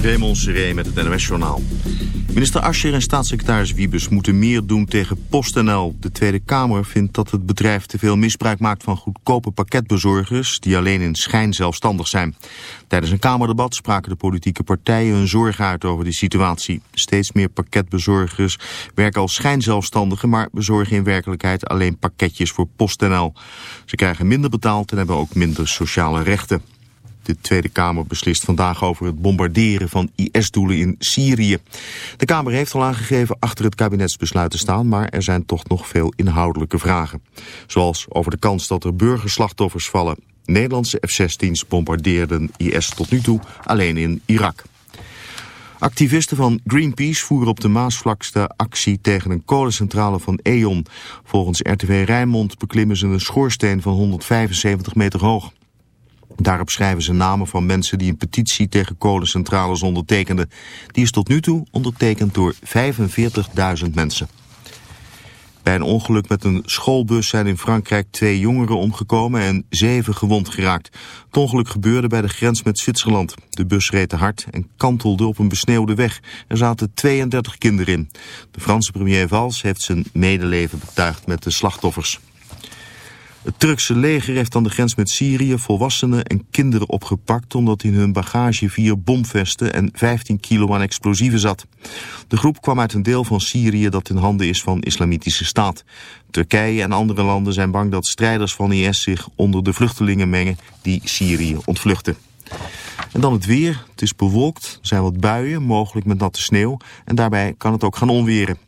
Raymond Seré met het NOS-journaal. Minister Ascher en staatssecretaris Wiebes moeten meer doen tegen PostNL. De Tweede Kamer vindt dat het bedrijf te veel misbruik maakt van goedkope pakketbezorgers... die alleen in schijn zelfstandig zijn. Tijdens een Kamerdebat spraken de politieke partijen hun zorg uit over die situatie. Steeds meer pakketbezorgers werken als schijnzelfstandigen... maar bezorgen in werkelijkheid alleen pakketjes voor PostNL. Ze krijgen minder betaald en hebben ook minder sociale rechten. De Tweede Kamer beslist vandaag over het bombarderen van IS-doelen in Syrië. De Kamer heeft al aangegeven achter het kabinetsbesluit te staan, maar er zijn toch nog veel inhoudelijke vragen. Zoals over de kans dat er burgerslachtoffers vallen. Nederlandse F-16's bombardeerden IS tot nu toe alleen in Irak. Activisten van Greenpeace voeren op de Maasvlakste actie tegen een kolencentrale van E.ON. Volgens RTV Rijnmond beklimmen ze een schoorsteen van 175 meter hoog. Daarop schrijven ze namen van mensen die een petitie tegen kolencentrales ondertekenden. Die is tot nu toe ondertekend door 45.000 mensen. Bij een ongeluk met een schoolbus zijn in Frankrijk twee jongeren omgekomen en zeven gewond geraakt. Het ongeluk gebeurde bij de grens met Zwitserland. De bus reed te hard en kantelde op een besneeuwde weg. Er zaten 32 kinderen in. De Franse premier Valls heeft zijn medeleven betuigd met de slachtoffers. Het Turkse leger heeft aan de grens met Syrië volwassenen en kinderen opgepakt... omdat in hun bagage vier bomvesten en 15 kilo aan explosieven zat. De groep kwam uit een deel van Syrië dat in handen is van Islamitische Staat. Turkije en andere landen zijn bang dat strijders van IS zich onder de vluchtelingen mengen... die Syrië ontvluchten. En dan het weer. Het is bewolkt, er zijn wat buien, mogelijk met natte sneeuw... en daarbij kan het ook gaan onweren.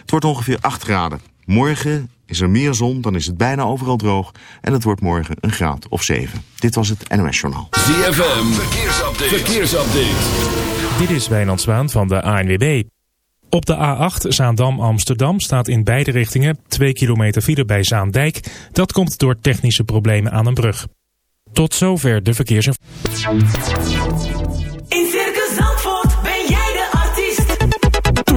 Het wordt ongeveer 8 graden. Morgen is er meer zon, dan is het bijna overal droog. En het wordt morgen een graad of 7. Dit was het NOS Journaal. ZFM, verkeersupdate. verkeersupdate. Dit is Wijnand Zwaan van de ANWB. Op de A8 Zaandam-Amsterdam staat in beide richtingen 2 kilometer file bij Zaandijk. Dat komt door technische problemen aan een brug. Tot zover de verkeersinformatie.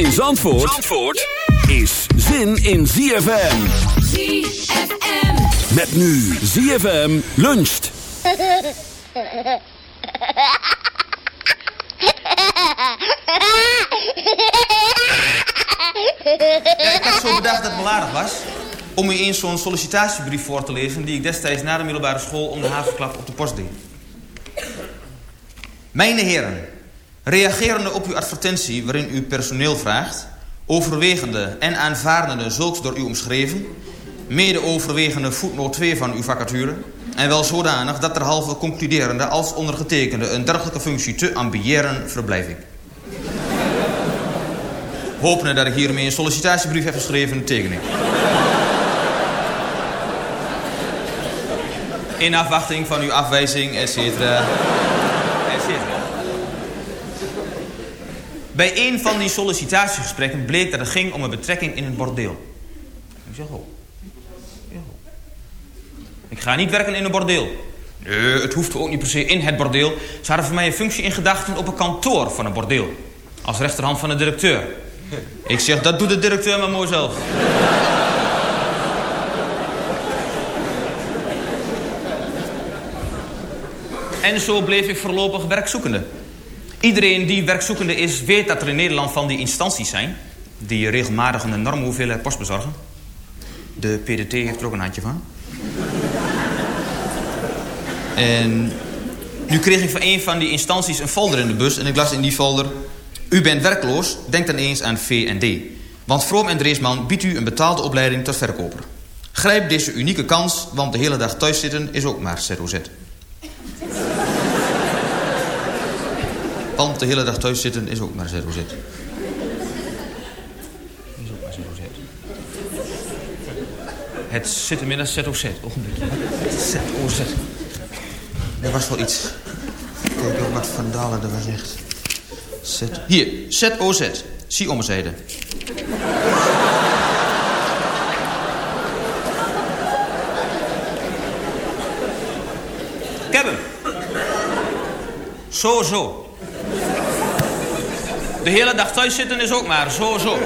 In Zandvoort, Zandvoort is zin in ZFM. ZFM. Met nu ZFM luncht. ik had zo bedacht dat het aardig was om u eens zo'n sollicitatiebrief voor te lezen... die ik destijds na de middelbare school om de havenklap op de post deed. Mijn heren, Reagerende op uw advertentie waarin u personeel vraagt... overwegende en aanvaardende zulks door u omschreven... mede overwegende voetnoot 2 van uw vacature... en wel zodanig dat er halve concluderende als ondergetekende... een dergelijke functie te ambiëren verblijf ik. Hopende dat ik hiermee een sollicitatiebrief heb geschreven, teken ik. In afwachting van uw afwijzing, et cetera. Bij een van die sollicitatiegesprekken bleek dat het ging om een betrekking in een bordeel. Ik zeg, oh. Ik ga niet werken in een bordeel. Nee, het hoeft ook niet per se in het bordeel. Ze hadden voor mij een functie in gedachten op een kantoor van een bordeel. Als rechterhand van de directeur. Ik zeg, dat doet de directeur maar mooi zelf. En zo bleef ik voorlopig werkzoekende. Iedereen die werkzoekende is, weet dat er in Nederland van die instanties zijn... die regelmatig een enorme hoeveelheid post bezorgen. De PDT heeft er ook een handje van. En nu kreeg ik van een van die instanties een folder in de bus... en ik las in die folder... U bent werkloos, denk dan eens aan V&D. Want Vroom en Dreesman biedt u een betaalde opleiding tot verkoper. Grijp deze unieke kans, want de hele dag thuis zitten is ook maar ZOZ. Want de hele dag thuis zitten is ook maar ZOZ. Is ook maar ZOZ. Het zit inmiddels ZOZ. Ogenblikje. ZOZ. Er was wel iets. Kijk ook wat Van Dalen er was zegt. Z. Hier, ZOZ. Zie omzijde. Ik heb hem. Zo, zo. De hele dag thuis zitten is ook maar zo, zo.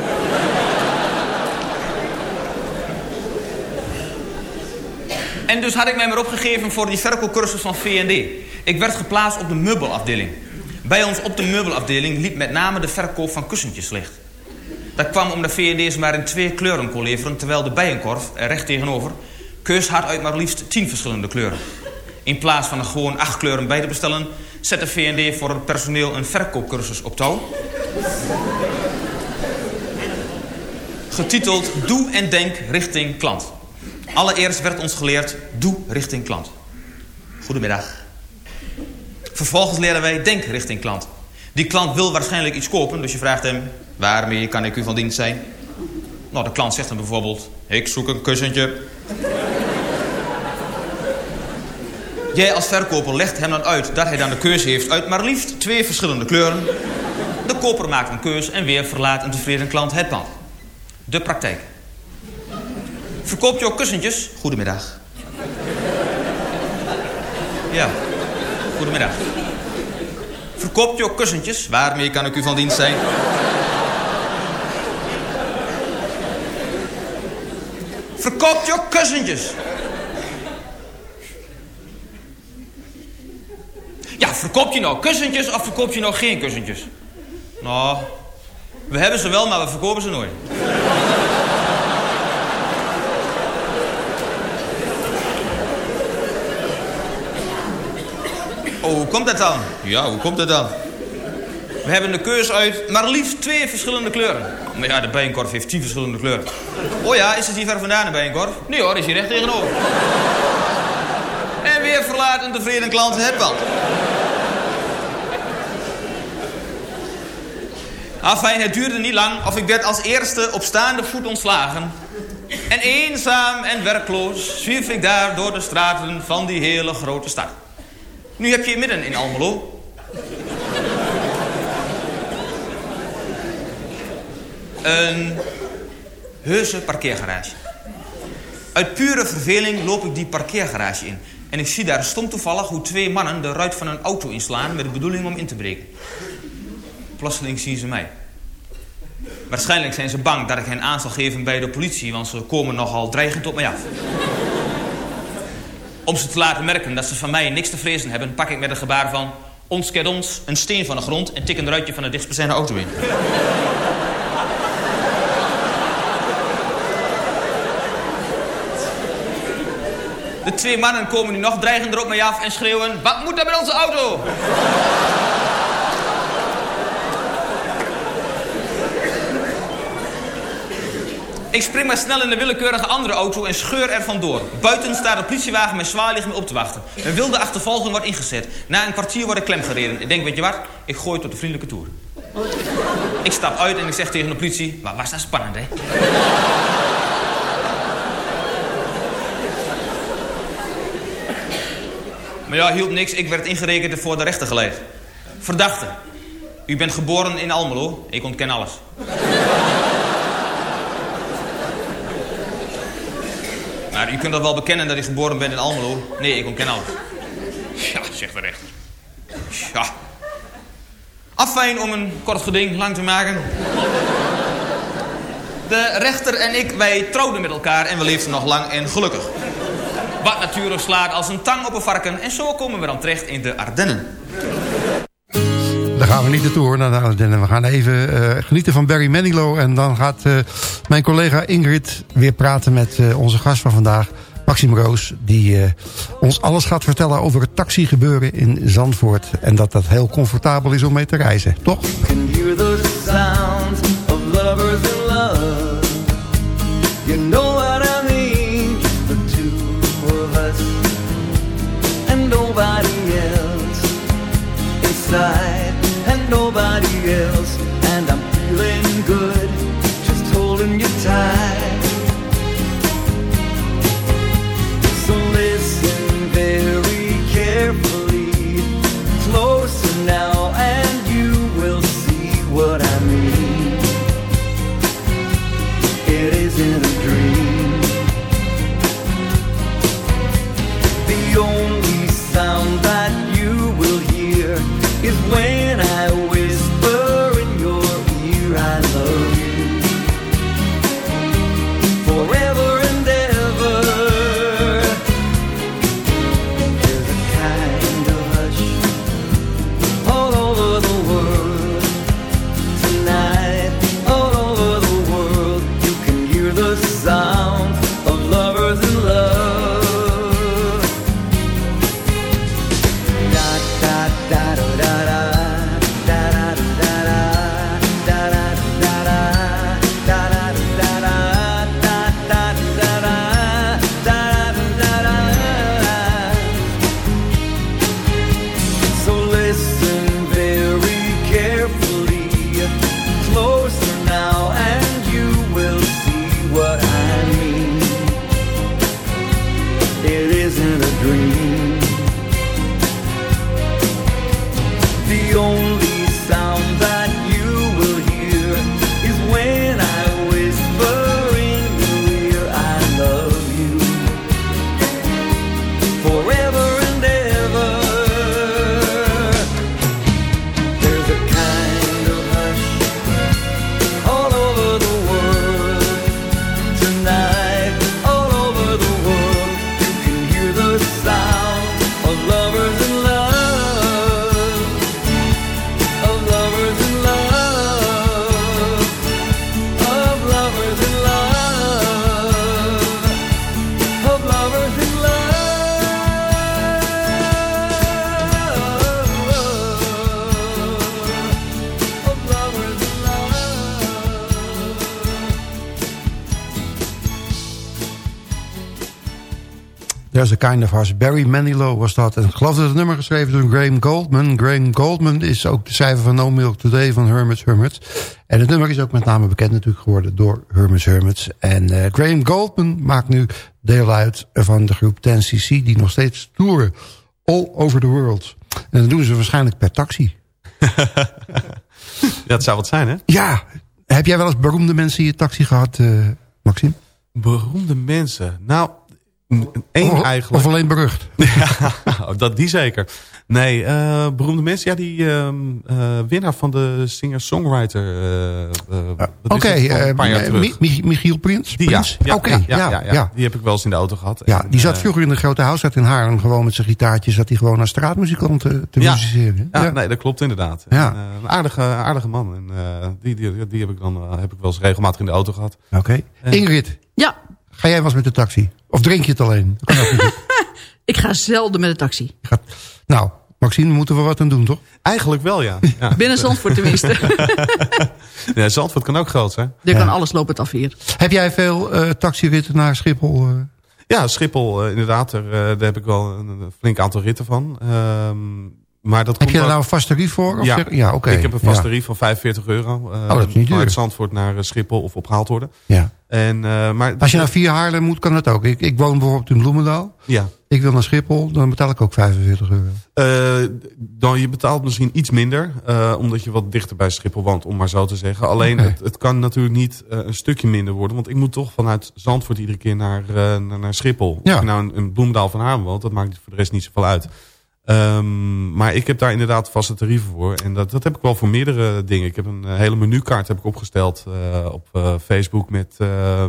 En dus had ik mij maar opgegeven voor die verkoopcursus van V&D. Ik werd geplaatst op de meubelafdeling. Bij ons op de meubelafdeling liep met name de verkoop van kussentjes slecht. Dat kwam omdat V&D's maar in twee kleuren kon leveren... terwijl de bijenkorf, er recht tegenover... keus had uit maar liefst tien verschillende kleuren. In plaats van er gewoon acht kleuren bij te bestellen... zette V&D voor het personeel een verkoopcursus op touw. Getiteld Doe en Denk richting klant. Allereerst werd ons geleerd Doe richting klant. Goedemiddag. Vervolgens leren wij Denk richting klant. Die klant wil waarschijnlijk iets kopen, dus je vraagt hem... Waarmee kan ik u van dienst zijn? Nou, de klant zegt dan bijvoorbeeld... Ik zoek een kussentje. Jij als verkoper legt hem dan uit dat hij dan de keuze heeft... uit maar liefst twee verschillende kleuren. De koper maakt een keus en weer verlaat een tevreden klant het pand. De praktijk. Verkoopt je ook kussentjes? Goedemiddag. Ja, goedemiddag. Verkoopt je ook kussentjes? Waarmee kan ik u van dienst zijn? Verkoopt je ook kussentjes? Ja, verkoop je nou kussentjes of verkoop je nou geen kussentjes? Nou, we hebben ze wel, maar we verkopen ze nooit. Oh, hoe komt dat dan? Ja, hoe komt dat dan? We hebben de keus uit maar liefst twee verschillende kleuren. Maar ja, de bijenkorf heeft tien verschillende kleuren. Oh ja, is het hier ver vandaan, de bijenkorf? Nee hoor, is hier recht tegenover. En weer verlaat een tevreden klant het pand. Afijn, het duurde niet lang of ik werd als eerste op staande voet ontslagen. En eenzaam en werkloos zwierf ik daar door de straten van die hele grote stad. Nu heb je midden in Almelo. Een heuse parkeergarage. Uit pure verveling loop ik die parkeergarage in. En ik zie daar stom toevallig hoe twee mannen de ruit van een auto inslaan... met de bedoeling om in te breken. Plotseling zien ze mij. Waarschijnlijk zijn ze bang dat ik hen aan zal geven bij de politie... want ze komen nogal dreigend op mij af. Om ze te laten merken dat ze van mij niks te vrezen hebben... pak ik met een gebaar van... ons kent ons, een steen van de grond... en tik een ruitje van de dichtstbijzijnde auto in. De twee mannen komen nu nog dreigender op mij af en schreeuwen... Wat moet er met onze auto? Ik spring maar snel in de willekeurige andere auto en scheur er vandoor. Buiten staat de politiewagen met zwaarlicht me op te wachten. Een wilde achtervolging wordt ingezet. Na een kwartier wordt ik klem gereden. Ik denk, weet je wat? Ik gooi tot de vriendelijke toer. Ik stap uit en ik zeg tegen de politie... Wat was dat spannend, hè? Maar ja, hielp niks. Ik werd ingerekend en voor de rechter geleid. Verdachte. U bent geboren in Almelo. Ik ontken alles. Maar u kunt dat wel bekennen dat ik geboren ben in Almelo. Nee, ik ontken alles. Ja, zegt de rechter. Ja. Afijn om een kort geding lang te maken. De rechter en ik, wij trouwden met elkaar en we leefden nog lang en gelukkig. Wat natuurlijk slaat als een tang op een varken en zo komen we dan terecht in de Ardennen. Daar gaan we niet naartoe hoor, naar. We gaan even eh, genieten van Barry Manilow. En dan gaat eh, mijn collega Ingrid weer praten met eh, onze gast van vandaag. Maxime Roos, die ons alles gaat vertellen over het taxigebeuren in Zandvoort. En dat dat heel comfortabel is om mee te reizen, toch? can There's a kind of hush. Barry Manilow was dat. En ik geloof dat het nummer geschreven door Graham Goldman. Graham Goldman is ook de cijfer van No Milk Today van Hermits Hermits. En het nummer is ook met name bekend natuurlijk geworden door Hermits Hermits. En eh, Graham Goldman maakt nu deel uit van de groep 10cc... die nog steeds toeren all over the world. En dat doen ze waarschijnlijk per taxi. Ja, het zou wat zijn, hè? Ja, heb jij wel eens beroemde mensen in je taxi gehad, eh Maxime? Beroemde mensen. Nou, één Of- eigenlijk. Of alleen berucht? Ja, dat, die zeker. Nee, eh, beroemde mensen. Ja, die ehm, eh, winnaar van de singer-songwriter. eh, eh, Oké, eh, Mi- Michiel Prins? Die, ja, Prins? ja, Oké, ja, ja, ja, ja. Die heb ik wel eens in de auto gehad. Ja, En, die zat vroeger in de grote huis in Haarlem gewoon met zijn gitaartje. Zat hij gewoon naar straatmuzikant te, te Ja. musiceren. Ja, nee, dat klopt inderdaad. Ja. En, eh, een aardige, aardige man. En, eh, die, die, die heb ik dan heb ik wel eens regelmatig in de auto gehad. Oké. Ingrid, Ja, ga jij wel eens met de taxi? Of drink je het alleen? Kan ook ik ga zelden met de taxi. Gaat- Nou, Maxime, moeten we wat aan doen, toch? Eigenlijk wel, ja. ja. Binnen Zandvoort tenminste. ja Zandvoort kan ook groot zijn. Er kan alles lopen af hier. Heb jij veel eh taxiritten naar Schiphol? eh? Ja, Schiphol eh, inderdaad. Er, eh, daar heb ik wel een, een flink aantal ritten van. Ehm, maar dat Heb komt je daar nou een vast tarief voor? Of Ja, zeg- ja oké. ik heb een vast ja. tarief van 45 euro. eh, Oh, dat is niet Vanuit duur. Zandvoort naar eh, Schiphol of opgehaald worden. Ja. En, eh, maar, Als je naar via Haarlem moet, kan dat ook. Ik, ik woon bijvoorbeeld in Bloemendaal. Ja. Ik wil naar Schiphol, dan betaal ik ook 45 euro. Dan je betaalt misschien iets minder, omdat je wat dichter bij Schiphol woont, om maar zo te zeggen. Alleen het, het kan natuurlijk niet een stukje minder worden, want ik moet toch vanuit Zandvoort iedere keer naar, naar, naar Schiphol. Ja. Je nou in, in Bloemendaal van Haarlem woont, dat maakt voor de rest niet zoveel uit. Ehm, maar ik heb daar inderdaad vaste tarieven voor. En dat, dat heb ik wel voor meerdere dingen. Ik heb een eh, hele menukaart heb ik opgesteld eh, op eh, Facebook met,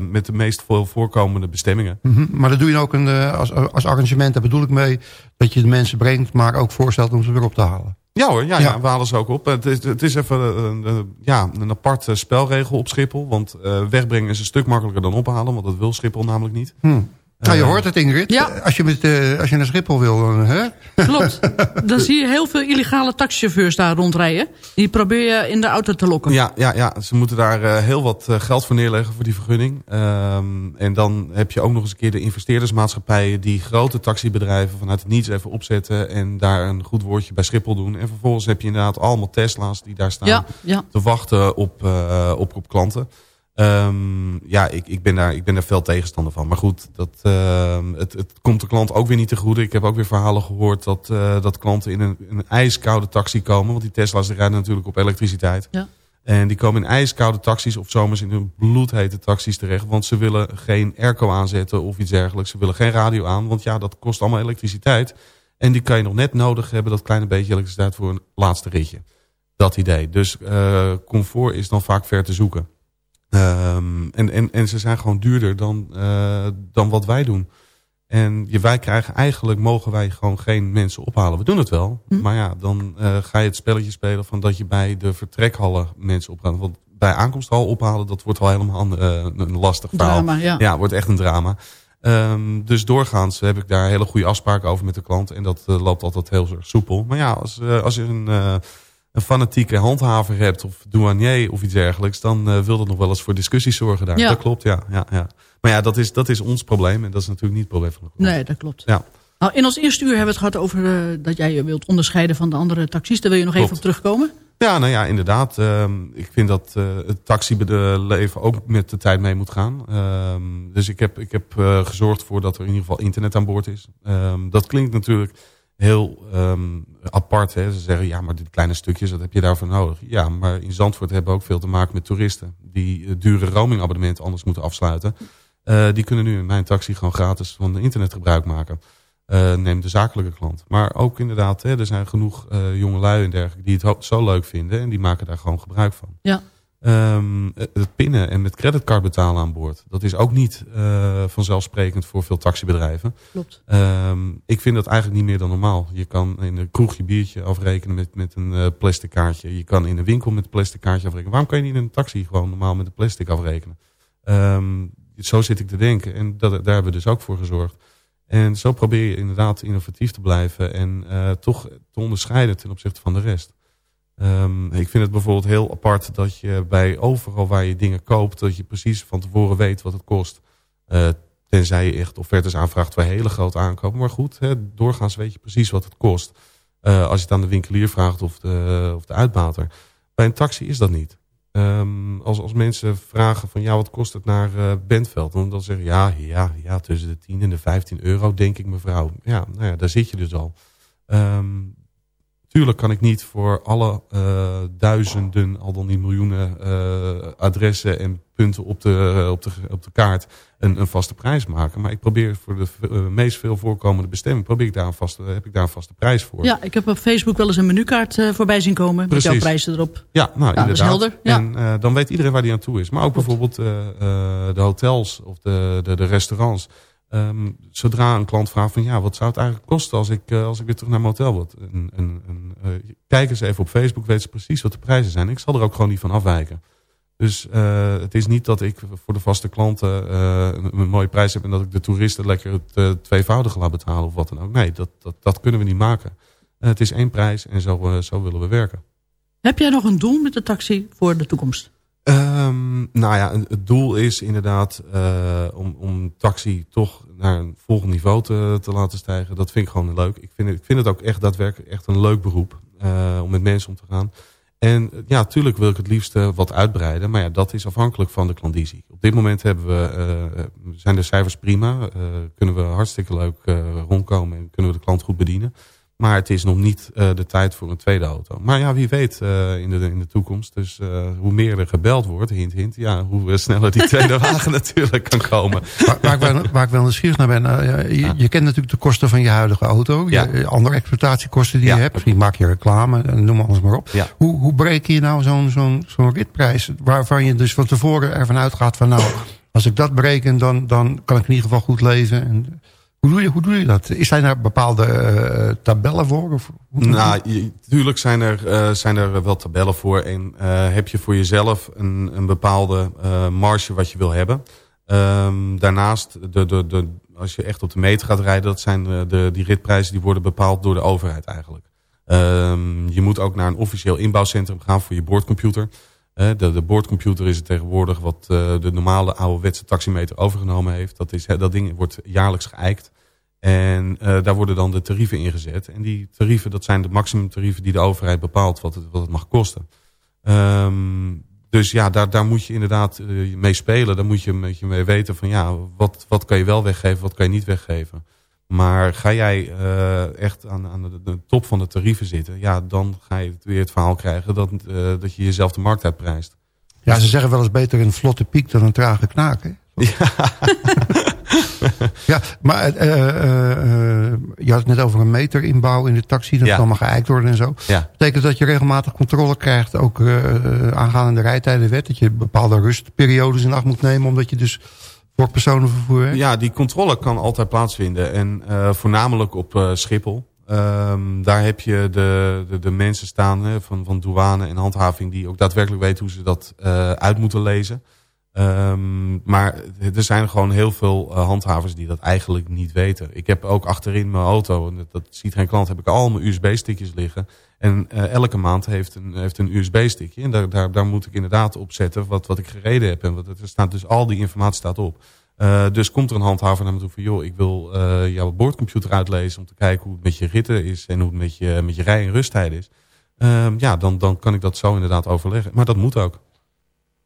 met de meest veel voorkomende bestemmingen. Mhm. Maar dat doe je ook een, als, als arrangement, daar bedoel ik mee... dat je de mensen brengt, maar ook voorstelt om ze weer op te halen. Ja hoor, ja, Ja. ja. we halen ze ook op. Het is, het is even een, ja, een aparte spelregel op Schiphol. Want wegbrengen is een stuk makkelijker dan ophalen. Want dat wil Schiphol namelijk niet. Hm. Nou, je Eh, hoort het Ingrid. Ja. Als, je met, eh, als je naar Schiphol wil, dan, hè? Klopt. Dan zie je heel veel illegale taxichauffeurs daar rondrijden. Die probeer je in de auto te lokken. Ja, ja, ja, ze moeten daar eh, heel wat eh, geld voor neerleggen voor die vergunning. Ehm, en dan heb je ook nog eens een keer de investeerdersmaatschappijen... die grote taxibedrijven vanuit het niets even opzetten... en daar een goed woordje bij Schiphol doen. En vervolgens heb je inderdaad allemaal Tesla's die daar staan... Ja, ja. te wachten op, eh, op, op klanten. Ehm, ja, ik, ik, ben daar, ik ben daar fel tegenstander van. Maar goed, dat, ehm, het, het komt de klant ook weer niet te goede. Ik heb ook weer verhalen gehoord dat, eh, dat klanten in een, een ijskoude taxi komen. Want die Tesla's die rijden natuurlijk op elektriciteit. Ja. En die komen in ijskoude taxis of zomers in hun bloedhete taxis terecht. Want ze willen geen airco aanzetten of iets dergelijks. Ze willen geen radio aan, want ja, dat kost allemaal elektriciteit. En die kan je nog net nodig hebben, dat kleine beetje elektriciteit voor een laatste ritje. Dat idee. Dus eh, comfort is dan vaak ver te zoeken. Ehm, en, en, en ze zijn gewoon duurder dan, eh, dan wat wij doen. En je, wij krijgen eigenlijk, mogen wij gewoon geen mensen ophalen. We doen het wel. Hm. Maar ja, dan eh, ga je het spelletje spelen van dat je bij de vertrekhallen mensen ophaalt. Want bij aankomsthal ophalen, dat wordt wel helemaal een, eh, een lastig verhaal. Drama, ja. Ja, wordt echt een drama. Ehm, dus doorgaans heb ik daar hele goede afspraken over met de klant. En dat eh, loopt altijd heel erg soepel. Maar ja, als, eh, als je een, eh, een fanatieke handhaver hebt of douanier of iets dergelijks... dan eh, wil dat nog wel eens voor discussies zorgen daar. Ja. Dat klopt, ja. ja, ja. Maar ja, dat is, dat is ons probleem. En dat is natuurlijk niet het probleem van de klant. Nee, dat klopt. Ja. Nou, in ons eerste uur hebben we het gehad over eh, dat jij je wilt onderscheiden van de andere taxis. Daar wil je nog even op terugkomen. Ja, nou ja, inderdaad. Ehm, ik vind dat eh, het taxileven ook met de tijd mee moet gaan. Ehm, dus ik heb, ik heb gezorgd voor dat er in ieder geval internet aan boord is. Ehm, dat klinkt natuurlijk heel ehm, apart. Hè? Ze zeggen, ja, maar die kleine stukjes, wat heb je daarvoor nodig? Ja, maar in Zandvoort hebben we ook veel te maken met toeristen... die eh, dure roamingabonnementen anders moeten afsluiten. Eh, die kunnen nu in mijn taxi gewoon gratis van internet gebruik maken. Eh, neem de zakelijke klant. Maar ook inderdaad, hè, er zijn genoeg eh jonge lui en dergelijke die het zo leuk vinden. En die maken daar gewoon gebruik van. Ja. Ehm, het pinnen en met creditcard betalen aan boord. Dat is ook niet eh, vanzelfsprekend voor veel taxibedrijven. Klopt. Ehm, ik vind dat eigenlijk niet meer dan normaal. Je kan in een kroeg je biertje afrekenen met, met een eh, plastic kaartje. Je kan in een winkel met een plastic kaartje afrekenen. Waarom kan je niet in een taxi gewoon normaal met een plastic afrekenen? Ehm, zo zit ik te denken. En dat, daar hebben we dus ook voor gezorgd. En zo probeer je inderdaad innovatief te blijven. En eh, toch te onderscheiden ten opzichte van de rest. Ehm, ik vind het bijvoorbeeld heel apart dat je bij overal waar je dingen koopt... dat je precies van tevoren weet wat het kost. Eh, tenzij je echt offertes aanvraagt voor hele grote aankopen. Maar goed, doorgaans weet je precies wat het kost. Eh, als je het aan de winkelier vraagt of de, of de uitbater. Bij een taxi is dat niet. Ehm, als, als mensen vragen van ja, wat kost het naar eh Bentveld? Dan, dan zeggen ja, ja, ja, tussen de 10 en de 15 euro, denk ik mevrouw. Ja, nou ja, daar zit je dus al. Ehm, tuurlijk kan ik niet voor alle eh, duizenden, al dan niet miljoenen eh, adressen en punten op de, op de, op de kaart een, een vaste prijs maken. Maar ik probeer voor de eh, meest veel voorkomende bestemming, probeer ik daar een vaste, heb ik daar een vaste prijs voor. Ja, ik heb op Facebook wel eens een menukaart voorbij zien komen. Met jouw prijzen erop. Ja, nou dat is inderdaad. helder. Ja. En dan weet iedereen waar die aan toe is. Maar ook bijvoorbeeld de hotels of de, de, de restaurants. Ehm, zodra een klant vraagt van ja, wat zou het eigenlijk kosten als ik, eh, als ik weer terug naar mijn hotel wil. En, en, eh, kijk eens even op Facebook, weet ze precies wat de prijzen zijn. Ik zal er ook gewoon niet van afwijken. Dus eh, het is niet dat ik voor de vaste klanten een, een mooie prijs heb... en dat ik de toeristen lekker het tweevoudige laat betalen of wat dan ook. Nee, dat, dat, dat kunnen we niet maken. Het is één prijs en zo, zo willen we werken. Heb jij nog een doel met de taxi voor de toekomst? Ehm, nou ja, het doel is inderdaad eh, om, om taxi toch naar een volgend niveau te, te laten stijgen. Dat vind ik gewoon leuk. Ik vind het, ik vind het ook echt daadwerkelijk echt een leuk beroep eh, om met mensen om te gaan. En eh, ja, natuurlijk wil ik het liefst wat uitbreiden. Maar ja, dat is afhankelijk van de klandizie. Op dit moment hebben we, zijn de cijfers prima. kunnen we hartstikke leuk rondkomen en kunnen we de klant goed bedienen. Maar het is nog niet uh, de tijd voor een tweede auto. Maar ja, wie weet uh, in, de, in de toekomst. Dus uh, hoe meer er gebeld wordt, hint, hint. Ja, hoe sneller die tweede wagen natuurlijk kan komen. Waar, waar, ik, wel, waar ik wel nieuwsgierig naar ben. Je, ja. je, kent natuurlijk de kosten van je huidige auto. Ja. Je, andere exploitatiekosten die je hebt. Misschien maak je reclame, noem alles maar op. Hoe, hoe bereken je nou zo'n zo'n zo'n ritprijs? Waarvan je dus van tevoren ervan uitgaat van nou... Als ik dat bereken, dan, dan kan ik in ieder geval goed leven. En, hoe doe, je, hoe doe je dat? Is zijn daar bepaalde uh, tabellen voor? Of nou, natuurlijk zijn er, uh, zijn er wel tabellen voor. En heb je voor jezelf een, een bepaalde marge wat je wil hebben. Um, daarnaast, de, de, de, als je echt op de meter gaat rijden... dat zijn de, die ritprijzen die worden bepaald door de overheid eigenlijk. Um, je moet ook naar een officieel inbouwcentrum gaan voor je boordcomputer... De, de boordcomputer is het tegenwoordig wat uh, de normale ouderwetse taximeter overgenomen heeft. Dat, is, dat ding wordt jaarlijks geëikt. En uh, daar worden dan de tarieven ingezet. En die tarieven, dat zijn de maximumtarieven die de overheid bepaalt wat het, wat het mag kosten. Um, dus ja, daar, daar moet je inderdaad uh, mee spelen. Daar moet je, met je mee weten van ja, wat, wat kan je wel weggeven, wat kan je niet weggeven. Maar ga jij uh, echt aan, aan de, de, top van de tarieven zitten... ja, dan ga je weer het verhaal krijgen dat, uh, dat je jezelf de markt uitprijst. Ja, ze zeggen wel eens beter een vlotte piek dan een trage knaak, hè? Ja, ja maar uh, je had het net over een meterinbouw in de taxi. Dat ja. allemaal geëikt worden en zo. Ja. Betekent dat je regelmatig controle krijgt, ook aangaande de rijtijdenwet. Dat je bepaalde rustperiodes in acht moet nemen, omdat je dus voor personenvervoer? Ja, die controle kan altijd plaatsvinden. En uh, voornamelijk op uh, Schiphol. Um, daar heb je de, de, de mensen staan hè, van, van douane en handhaving... die ook daadwerkelijk weten hoe ze dat uh, uit moeten lezen. Um, maar er zijn gewoon heel veel handhavers die dat eigenlijk niet weten. Ik heb ook achterin mijn auto, en dat, ziet geen klant... heb ik al mijn USB-stickjes liggen. En uh, elke maand heeft een, heeft een USB-stickje. En daar, daar, daar moet ik inderdaad op zetten wat, wat ik gereden heb. En wat, er staat dus al die informatie staat op. Uh, dus komt er een handhaver naar me toe van... joh, ik wil jouw boordcomputer uitlezen... om te kijken hoe het met je ritten is... en hoe het met je, met je rij- en rusttijd is. Uh, ja, dan, dan kan ik dat zo inderdaad overleggen. Maar dat moet ook.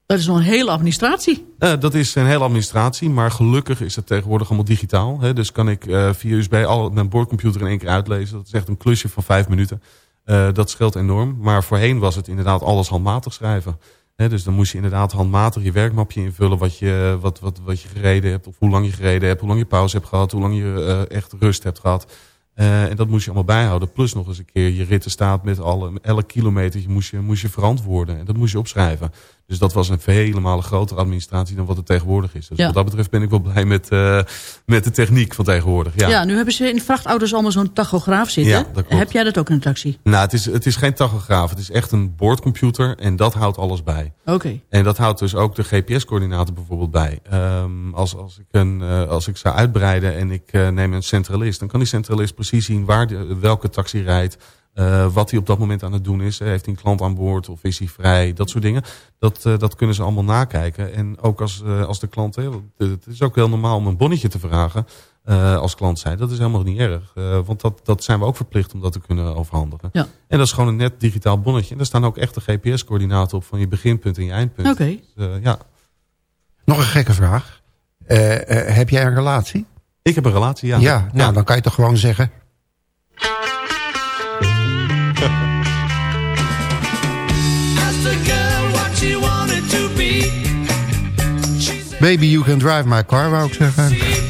Dat is nog een hele administratie. Uh, dat is een hele administratie, maar gelukkig is het tegenwoordig allemaal digitaal. Hè? Dus kan ik uh, via USB al mijn boordcomputer in één keer uitlezen. Dat is echt een klusje van vijf minuten. Uh, dat scheelt enorm. Maar voorheen was het inderdaad alles handmatig schrijven. Dus dan moest je inderdaad handmatig je werkmapje invullen... Wat je, wat, wat, wat je gereden hebt, of hoe lang je gereden hebt... hoe lang je pauze hebt gehad, hoe lang je echt rust hebt gehad. En dat moest je allemaal bijhouden. Plus nog eens een keer je rittenstaat met alle, elk kilometer moest je, moest je verantwoorden. En dat moest je opschrijven. Dus dat was een vele malen grotere administratie dan wat het tegenwoordig is. Dus ja. wat dat betreft ben ik wel blij met, uh, met de techniek van tegenwoordig. Ja. ja, nu hebben ze in vrachtauto's allemaal zo'n tachograaf zitten. Ja, Heb jij dat ook in een taxi? Nou, het is, het is geen tachograaf. Het is echt een boordcomputer en dat houdt alles bij. Oké. Okay. En dat houdt dus ook de GPS-coördinaten bijvoorbeeld bij. Um, als, als, ik een, uh, als ik zou uitbreiden en ik uh, neem een centralist... dan kan die centralist precies zien waar de, welke taxi rijdt... Uh, wat hij op dat moment aan het doen is. Heeft hij een klant aan boord of is hij vrij? Dat soort dingen. Dat, uh, dat kunnen ze allemaal nakijken. En ook als, uh, als de klant... het is ook heel normaal om een bonnetje te vragen als klant zijn. Dat is helemaal niet erg. want dat, dat zijn we ook verplicht om dat te kunnen overhandigen. Ja. En dat is gewoon een net digitaal bonnetje. En daar staan ook echt de GPS-coördinaten op van je beginpunt en je eindpunt. Oké. Okay. Dus, ja. Nog een gekke vraag. heb jij een relatie? Ik heb een relatie, ja. Ja, nou, ja. dan kan je toch gewoon zeggen... Baby, you can drive my car, wou ik zeggen.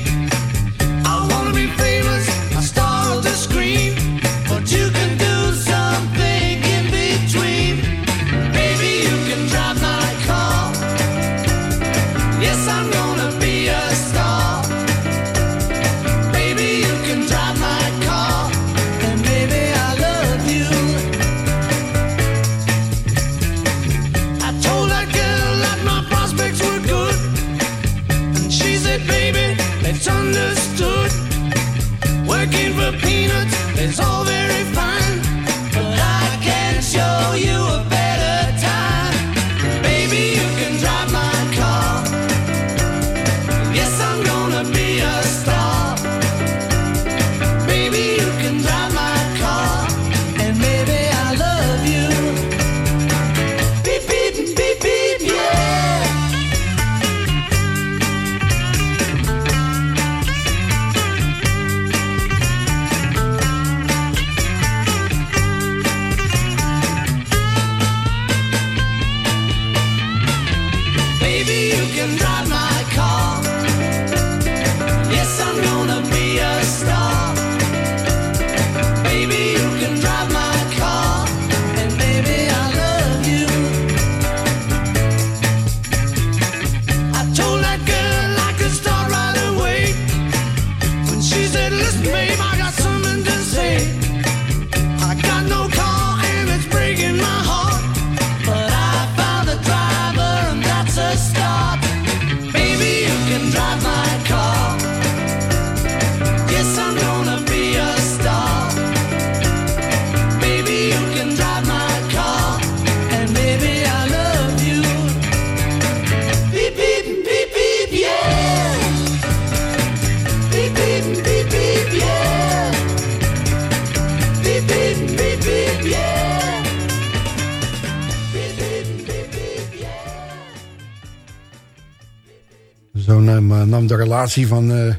Van eh,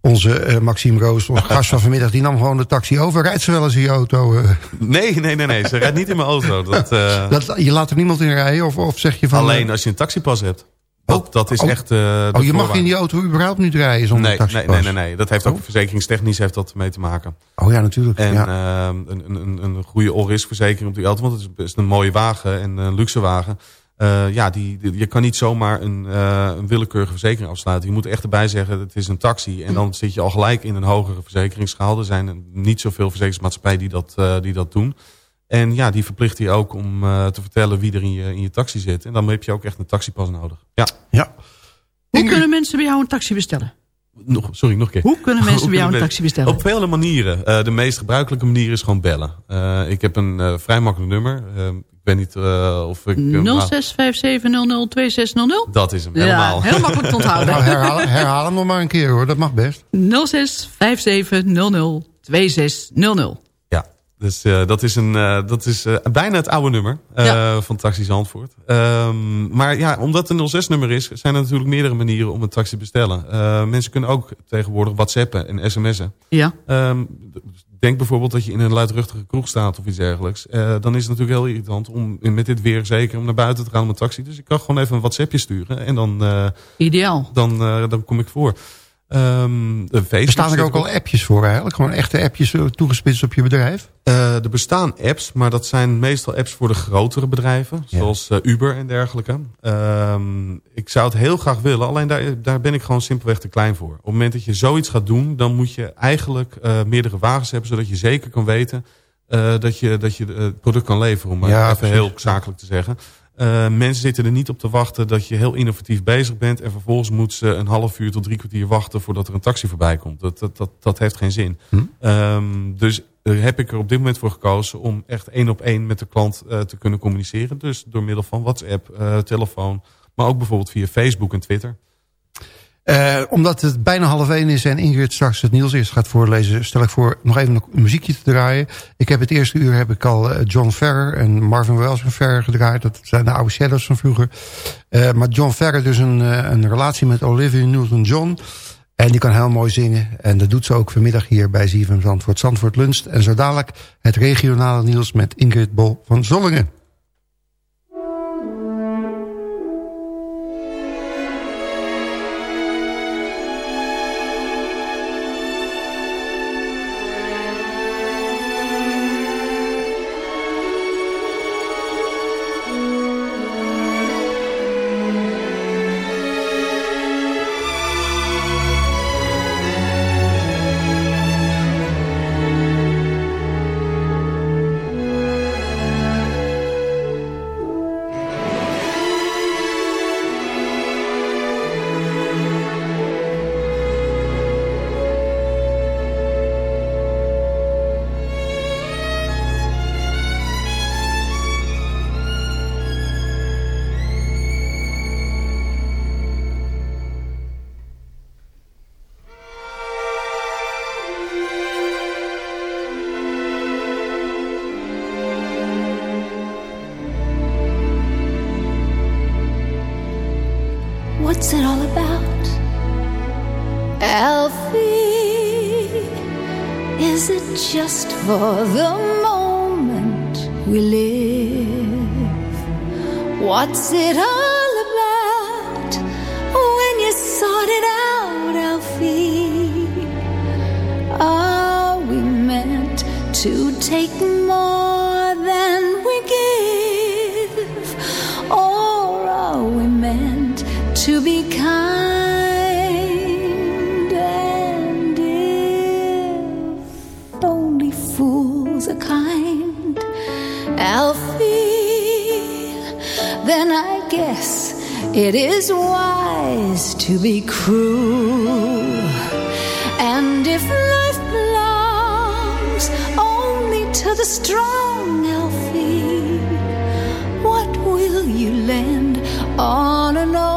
onze eh, Maxime Roos, onze gast van vanmiddag... die nam gewoon de taxi over. Rijdt ze wel eens in je auto? eh? Nee, nee, nee, nee. Ze rijdt niet in mijn auto. Dat, dat, je laat er niemand in rijden? Of, of zeg je van... alleen als je een taxipas hebt. Dat, dat is oh. echt... oh, je mag in die auto überhaupt niet rijden zonder nee, nee, taxipas? nee, nee, nee. Dat heeft ook verzekeringstechnisch heeft dat mee te maken. Oh ja, natuurlijk. En ja. ehm, een, een, een, een goede all-risk verzekering op die auto, want het is best een mooie wagen en een luxe wagen. Eh, ja, die, die- je kan niet zomaar een, eh, een willekeurige verzekering afsluiten. Je moet echt erbij zeggen, het is een taxi. En dan zit je al gelijk in een hogere verzekeringsschaal. Er zijn niet zoveel verzekeringsmaatschappijen die dat, eh, die dat doen. En ja, die verplichten je ook om eh, te vertellen wie er in je, in je taxi zit. En dan heb je ook echt een taxipas nodig. Ja. ja. Hoe kunnen mensen bij jou een taxi bestellen? Nog, sorry, nog een keer. Hoe kunnen mensen bij jou een taxi bestellen? Op vele manieren. Eh, de meest gebruikelijke manier is gewoon bellen. Eh, ik heb een eh, vrij makkelijk nummer. Eh, ik weet niet eh, of ik... uh, 0657002600? Dat is hem, Ja, helemaal. heel makkelijk te onthouden. Nou, herhaal, herhaal hem nog maar een keer hoor, dat mag best. 0657002600. Ja, dus eh, dat is, een, eh, dat is eh, bijna het oude nummer eh, Ja. van Taxi Zandvoort. Ehm, maar ja, omdat het een 06-nummer is, zijn er natuurlijk meerdere manieren om een taxi te bestellen. Eh, mensen kunnen ook tegenwoordig whatsappen en sms'en. Ja. Ehm, denk bijvoorbeeld dat je in een luidruchtige kroeg staat of iets dergelijks. Eh, dan is het natuurlijk heel irritant om met dit weer zeker om naar buiten te gaan met taxi. Dus ik kan gewoon even een whatsappje sturen en dan, eh, Ideaal. dan, eh, dan kom ik voor. Ehm, Bestaan er zit ook al appjes voor eigenlijk? Gewoon echte appjes eh, toegespitst op je bedrijf? Eh, er bestaan apps, maar dat zijn meestal apps voor de grotere bedrijven. Zoals eh, Uber en dergelijke. Ehm, ik zou het heel graag willen, alleen daar, daar ben ik gewoon simpelweg te klein voor. Op het moment dat je zoiets gaat doen, dan moet je eigenlijk meerdere wagens hebben... zodat je zeker kan weten dat je, dat je het product kan leveren. Om maar Ja, even precies. heel zakelijk te zeggen. Eh, mensen zitten er niet op te wachten dat je heel innovatief bezig bent... en vervolgens moeten ze een half uur tot drie kwartier wachten... voordat er een taxi voorbij komt. Dat, dat, dat, dat heeft geen zin. Ehm, dus heb ik er op dit moment voor gekozen... om echt één op één met de klant eh, te kunnen communiceren. Dus door middel van WhatsApp, eh, telefoon... maar ook bijvoorbeeld via Facebook en Twitter. Eh, omdat het bijna half één is en Ingrid straks het nieuws eerst gaat voorlezen... stel ik voor nog even een muziekje te draaien. Ik heb het eerste uur heb ik al eh, John Ferrer en Marvin Wells van Ferrer gedraaid. Dat zijn de oude Shadows van vroeger. Eh, maar John Ferrer dus een, een relatie met Olivia Newton-John... En die kan heel mooi zingen. En dat doet ze ook vanmiddag hier bij ZFM Zandvoort. Zandvoort Lunst. En zo dadelijk het regionale nieuws met Ingrid Bol van Zollingen. It is wise to be cruel. And if life belongs only to the strong, Alfie, what will you lend on an old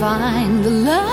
find the love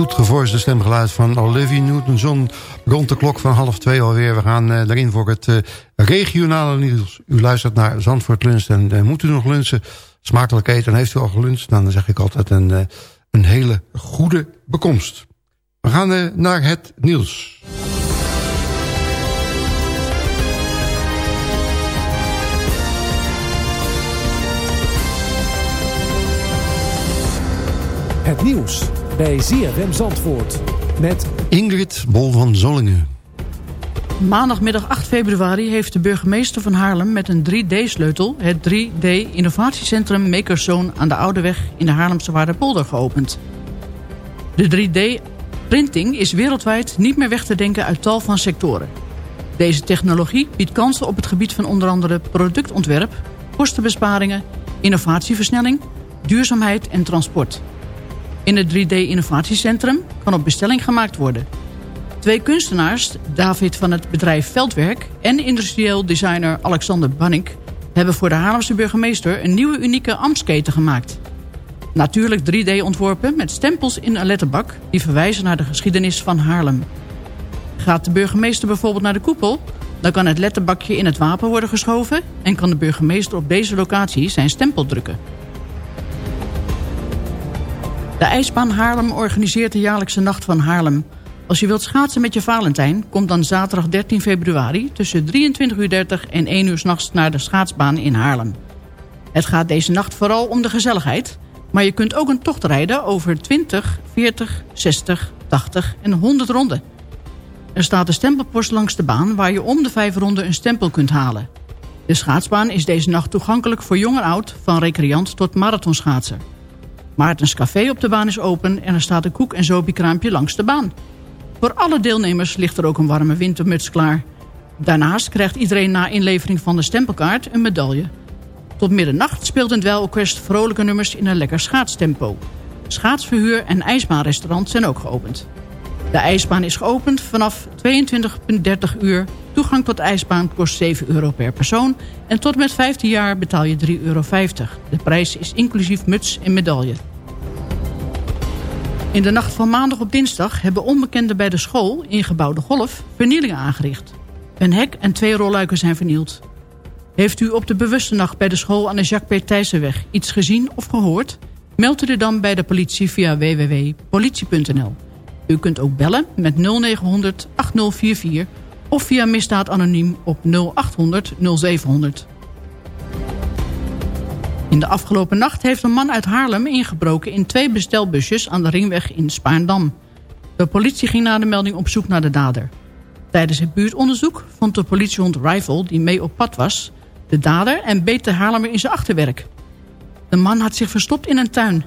Het zoetgevoiste stemgeluid van Olivia Newton-John... rond de klok van half twee alweer. We gaan eh, erin voor het eh, regionale nieuws. U luistert naar Zandvoort Lunch en eh, moet u nog lunchen... smakelijk eten en heeft u al geluncht... dan zeg ik altijd een, eh, een hele goede bekomst. We gaan eh, naar het nieuws. Het nieuws bij ZFM Zandvoort met Ingrid Bol van Zollingen. Maandagmiddag 8 februari heeft de burgemeester van Haarlem met een 3D-sleutel... het 3D-innovatiecentrum Makerszone aan de Oude Weg in de Haarlemse Waardepolder geopend. De 3D-printing is wereldwijd niet meer weg te denken uit tal van sectoren. Deze technologie biedt kansen op het gebied van onder andere productontwerp... kostenbesparingen, innovatieversnelling, duurzaamheid en transport. In het 3D-innovatiecentrum kan op bestelling gemaakt worden... Twee kunstenaars, David van het bedrijf Veldwerk... en industrieel designer Alexander Banning... hebben voor de Haarlemse burgemeester een nieuwe unieke ambtsketen gemaakt. Natuurlijk 3D ontworpen met stempels in een letterbak... die verwijzen naar de geschiedenis van Haarlem. Gaat de burgemeester bijvoorbeeld naar de koepel... dan kan het letterbakje in het wapen worden geschoven... en kan de burgemeester op deze locatie zijn stempel drukken. De ijsbaan Haarlem organiseert de jaarlijkse Nacht van Haarlem... Als je wilt schaatsen met je Valentijn, kom dan zaterdag 13 februari tussen 23.30 uur en 1 uur s'nachts naar de schaatsbaan in Haarlem. Het gaat deze nacht vooral om de gezelligheid, maar je kunt ook een tocht rijden over 20, 40, 60, 80 en 100 ronden. Er staat een stempelpost langs de baan waar je om de vijf ronden een stempel kunt halen. De schaatsbaan is deze nacht toegankelijk voor jong en oud, van recreant tot marathonschaatser. Maartens Café op de baan is open en er staat een koek- en zopiekraampje langs de baan. Voor alle deelnemers ligt er ook een warme wintermuts klaar. Daarnaast krijgt iedereen na inlevering van de stempelkaart een medaille. Tot middernacht speelt een dweilorkest vrolijke nummers in een lekker schaatstempo. Schaatsverhuur en ijsbaanrestaurant zijn ook geopend. De ijsbaan is geopend vanaf 22.30 uur. Toegang tot de ijsbaan kost 7 euro per persoon. En tot met 15 jaar betaal je 3,50 euro. De prijs is inclusief muts en medaille. In de nacht van maandag op dinsdag hebben onbekenden bij de school, ingebouwde golf, vernielingen aangericht. Een hek en twee rolluiken zijn vernield. Heeft u op de bewuste nacht bij de school aan de Jacques P. Thijssenweg iets gezien of gehoord? Meld u dan bij de politie via www.politie.nl. U kunt ook bellen met 0900 8044 of via misdaad anoniem op 0800 0700. In de afgelopen nacht heeft een man uit Haarlem ingebroken in twee bestelbusjes aan de ringweg in Spaarndam. De politie ging na de melding op zoek naar de dader. Tijdens het buurtonderzoek vond de politiehond Rifle, die mee op pad was, de dader en beet de Haarlemmer in zijn achterwerk. De man had zich verstopt in een tuin.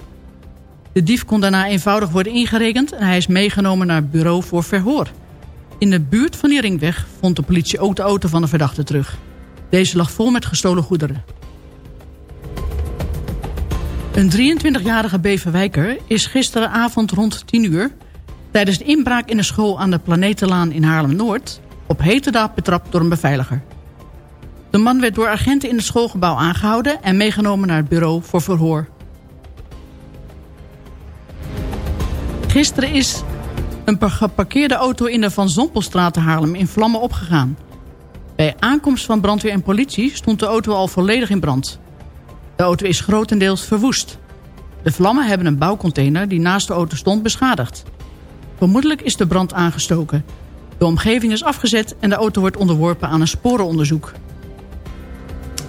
De dief kon daarna eenvoudig worden ingerekend en hij is meegenomen naar het bureau voor verhoor. In de buurt van die ringweg vond de politie ook de auto van de verdachte terug. Deze lag vol met gestolen goederen. Een 23-jarige Beverwijker is gisteravond rond 10 uur... tijdens de inbraak in een school aan de Planetenlaan in Haarlem-Noord... op heterdaad betrapt door een beveiliger. De man werd door agenten in het schoolgebouw aangehouden... en meegenomen naar het bureau voor verhoor. Gisteren is een geparkeerde auto in de Van Zompelstraat te Haarlem in vlammen opgegaan. Bij aankomst van brandweer en politie stond de auto al volledig in brand. De auto is grotendeels verwoest. De vlammen hebben een bouwcontainer die naast de auto stond beschadigd. Vermoedelijk is de brand aangestoken. De omgeving is afgezet en de auto wordt onderworpen aan een sporenonderzoek.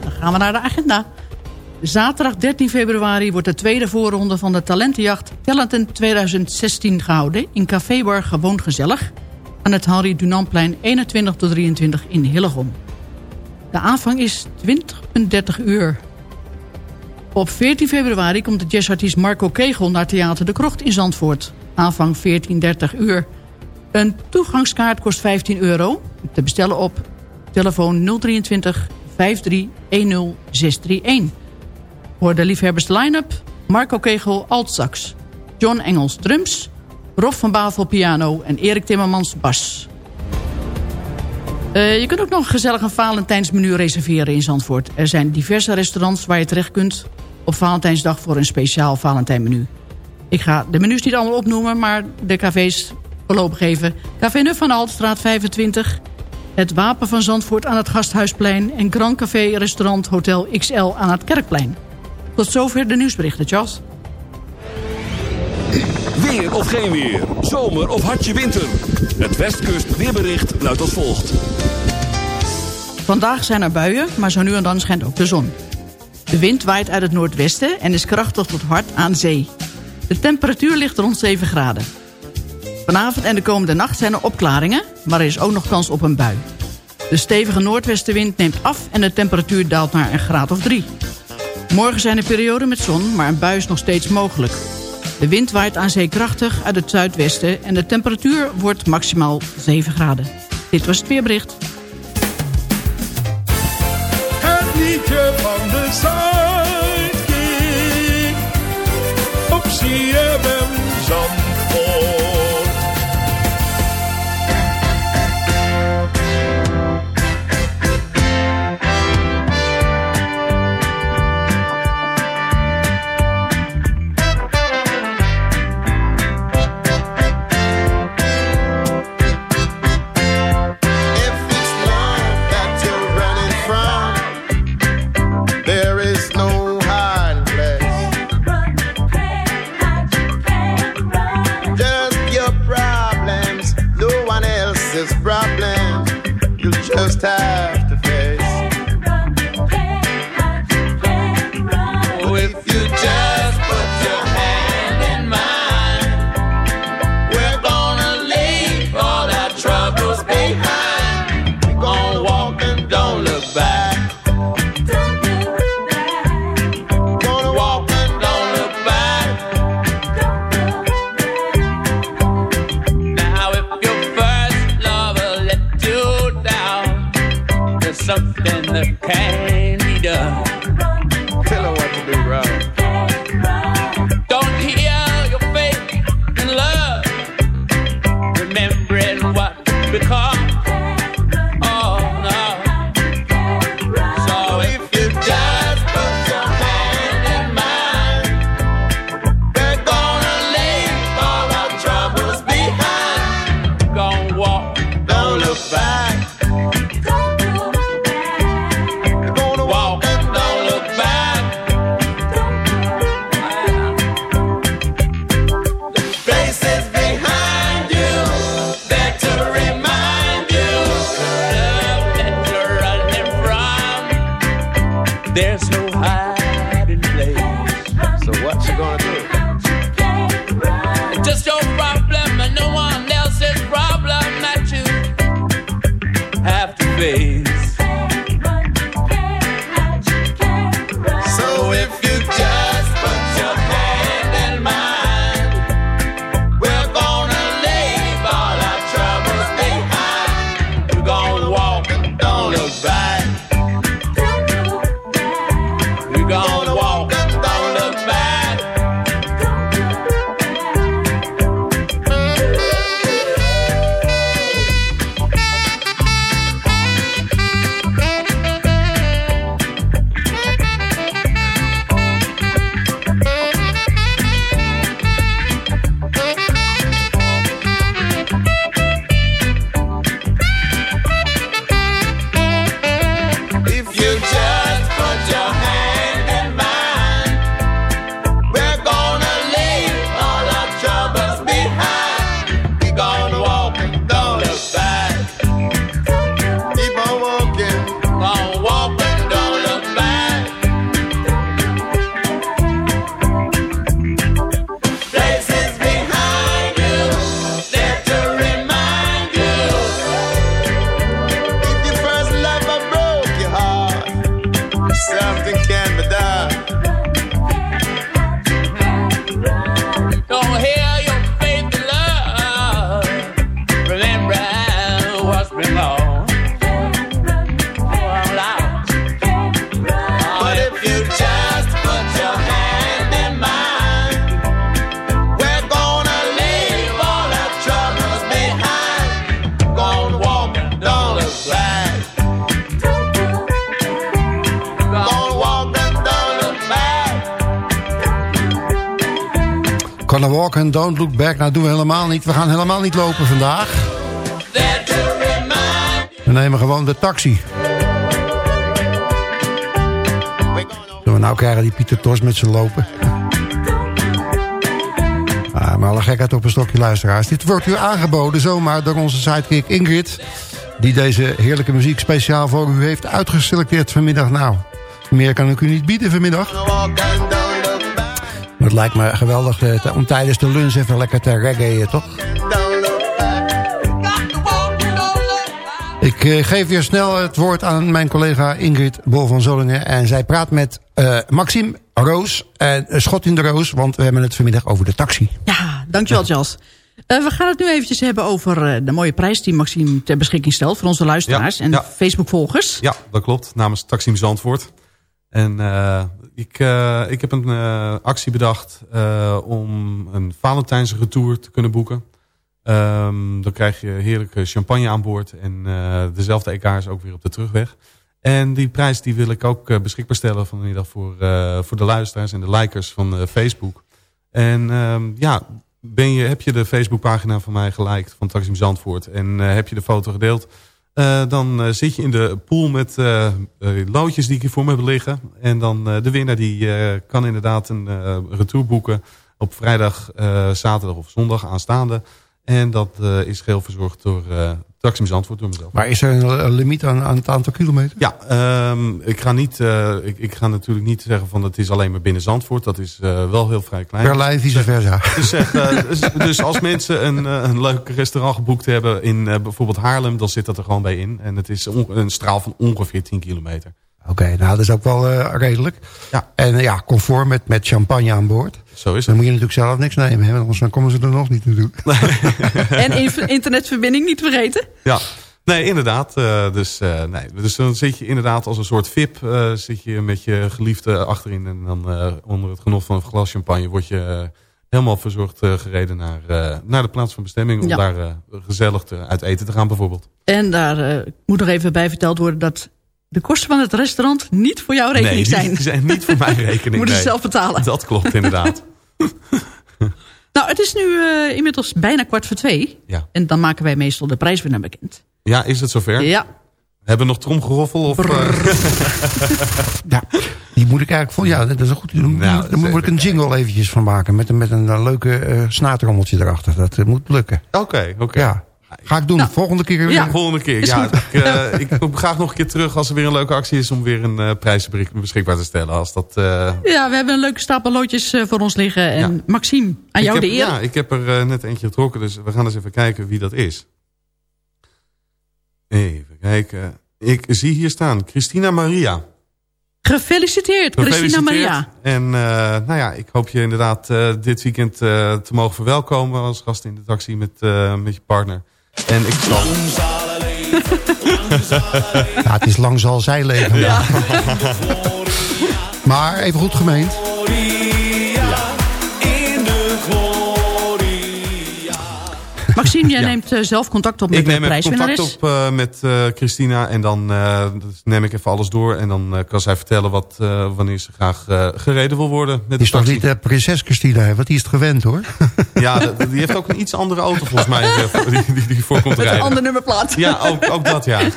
Dan gaan we naar de agenda. Zaterdag 13 februari wordt de tweede voorronde van de talentenjacht Talenten 2016 gehouden in Cafébar Gewoon Gezellig aan het Henri Dunantplein 21 tot 23 in Hillegom. De aanvang is 20,30 uur. Op 14 februari komt de jazzartiest Marco Kegel naar Theater de Krocht in Zandvoort. Aanvang 14.30 uur. Een toegangskaart kost 15 euro. Te bestellen op telefoon 023 53 10631. Voor de liefhebbers line-up... Marco Kegel altsax, John Engels drums... Rob van Bavel piano en Erik Timmermans bas. Uh, je kunt ook nog gezellig een Valentijnsmenu reserveren in Zandvoort. Er zijn diverse restaurants waar je terecht kunt op Valentijnsdag voor een speciaal Valentijnmenu. Ik ga de menus niet allemaal opnoemen, maar de cafés voorlopig even. Café Nuf van Altstraat 25, het Wapen van Zandvoort aan het Gasthuisplein... en Grand Café Restaurant Hotel XL aan het Kerkplein. Tot zover de nieuwsberichten, Charles. Weer of geen weer, zomer of hartje winter. Het Westkust weerbericht luidt als volgt. Vandaag zijn er buien, maar zo nu en dan schijnt ook de zon. De wind waait uit het noordwesten en is krachtig tot hard aan zee. De temperatuur ligt rond 7 graden. Vanavond en de komende nacht zijn er opklaringen, maar er is ook nog kans op een bui. De stevige noordwestenwind neemt af en de temperatuur daalt naar een graad of 3. Morgen zijn er perioden met zon, maar een bui is nog steeds mogelijk. De wind waait aan zee krachtig uit het zuidwesten... en de temperatuur wordt maximaal 7 graden. Dit was het weerbericht. Van de Zuidkiek. Op CFM Zandvoort. Don't look back. Nou, doen we helemaal niet. We gaan helemaal niet lopen vandaag. We nemen gewoon de taxi. Zullen we nou krijgen die Pieter Tos met zijn lopen? Ah, maar alle gekheid op een stokje luisteraars. Dit wordt u aangeboden zomaar door onze sidekick Ingrid... die deze heerlijke muziek speciaal voor u heeft uitgeselecteerd vanmiddag. Nou, meer kan ik u niet bieden vanmiddag. Lijkt me geweldig eh, om tijdens de lunch even lekker te reggae, toch? Ik eh, geef weer snel het woord aan mijn collega Ingrid Bol van Zollingen. En zij praat met eh, Maxime Roos, en Schot in de Roos... want we hebben het vanmiddag over de taxi. Ja, dankjewel Charles. We gaan het nu eventjes hebben over de mooie prijs die Maxime ter beschikking stelt... voor onze luisteraars Ja, en ja. Facebook-volgers. Ja, dat klopt. Namens Taxim Zandvoort. En ik, eh, ik heb een eh, actie bedacht eh, om een Valentijnsretour te kunnen boeken. Ehm, dan krijg je heerlijke champagne aan boord. En dezelfde EK is ook weer op de terugweg. En die prijs die wil ik ook beschikbaar stellen vanmiddag voor, voor de luisteraars en de likers van Facebook. En ehm, ja, ben je, heb je de Facebookpagina van mij geliked van Taxim Zandvoort en heb je de foto gedeeld... Eh, dan eh, zit je in de pool met eh, loodjes die ik hier voor me heb liggen. En dan de winnaar die kan inderdaad een retour boeken op vrijdag, zaterdag of zondag aanstaande. En dat is geheel verzorgd door uh, Taxim Zandvoort, door mezelf. Maar is er een, een limiet aan, aan het aantal kilometer? Ja, ehm, ik, ga niet, eh, ik, ik ga natuurlijk niet zeggen van het is alleen maar binnen Zandvoort. Dat is eh, wel heel vrij klein. Berlijn, vice versa. Dus, zeg, eh, dus, dus als mensen een, eh, een leuk restaurant geboekt hebben in eh, bijvoorbeeld Haarlem, dan zit dat er gewoon bij in. En het is een straal van ongeveer 10 kilometer. Oké, nou dat is ook wel eh, redelijk. Ja. En eh, ja, conform met, met champagne aan boord. Zo is het. Dan moet je natuurlijk zelf niks nemen, hè, want anders dan komen ze er nog niet naartoe. En in- internetverbinding niet vergeten. Ja, nee, inderdaad. eh, dus, eh, nee, dus dan zit je inderdaad als een soort VIP eh, zit je met je geliefde achterin. En dan eh, onder het genot van een glas champagne word je helemaal verzorgd eh, gereden naar, eh, naar de plaats van bestemming. Om Ja. daar eh, gezellig te, uit eten te gaan bijvoorbeeld. En daar eh, moet nog even bij verteld worden dat de kosten van het restaurant niet voor jouw rekening nee, zijn. die zijn niet voor mijn rekening. Ze nee. zelf betalen. Dat klopt inderdaad. Nou, het is nu eh, inmiddels bijna kwart voor twee. Ja. En dan maken wij meestal de prijswinnaar bekend. Ja, is het zover? Ja. Hebben we nog tromgeroffel? Of, eh, Ja, die moet ik eigenlijk voor. Ja, dat is een goed. Daar moet- Nou, daar moet ik een jingle eventjes van maken. Met, een- met een eh, leuke eh snaatrommeltje erachter. Dat moet lukken. Oké, oké. Ja. Ga ik doen. Nou, Volgende keer weer. ja. Volgende keer. Ja, ik, eh, ik kom graag nog een keer terug als er weer een leuke actie is... om weer een eh prijs beschikbaar te stellen. Als dat, eh, Ja, we hebben een leuke stapel loodjes eh, voor ons liggen. En Maxime, aan jou heb, de eer. Ja, ik heb er net eentje getrokken. Dus we gaan eens even kijken wie dat is. Even kijken. Ik zie hier staan. Christina Maria. Gefeliciteerd, Christina Gefeliciteerd. Maria. En eh, nou ja, ik hoop je inderdaad eh, dit weekend eh, te mogen verwelkomen als gast in de taxi met, eh, met je partner. En ik zal... Ja, het is lang zal zij leven. Ja. maar even goed gemeend. Maxime, jij Ja. neemt eh, zelf contact op met Ik de neem even prijswinnares. contact op eh, met eh, Christina en dan eh, dus neem ik even alles door. En dan kan zij vertellen wat, eh, wanneer ze graag eh, gereden wil worden met is toch niet de prinses Christina, hè? want die is het gewend hoor. Ja, de- die heeft ook een iets andere auto volgens mij die, die, die voor komt Met een rijden. andere nummerplaat. Ja, ook, ook dat ja.